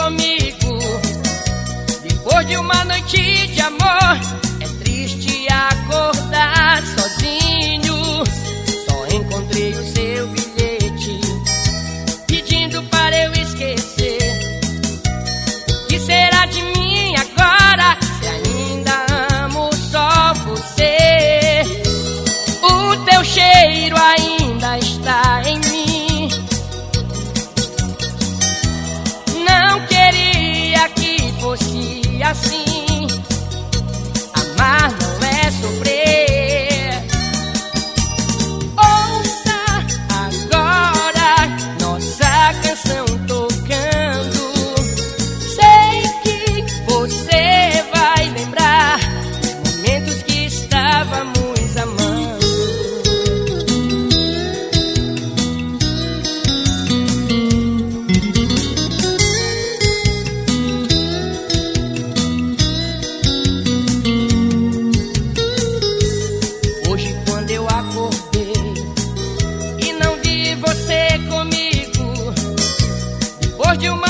comigo. Depois de uma noite de amor, é triste acordar sozinho. Só encontrei o seu bilhete, pedindo para eu esquecer. O que será de mim agora? Se ainda amo só você. O teu cheiro ainda está em mim. You might